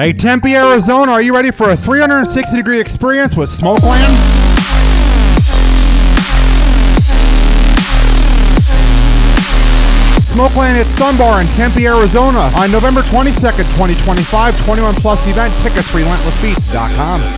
Hey, Tempe, Arizona, are you ready for a 360 degree experience with Smokeland? Smokeland at Sunbar in Tempe, Arizona on November 22nd, 2025. 21 plus event. Tickets relentlessbeats.com.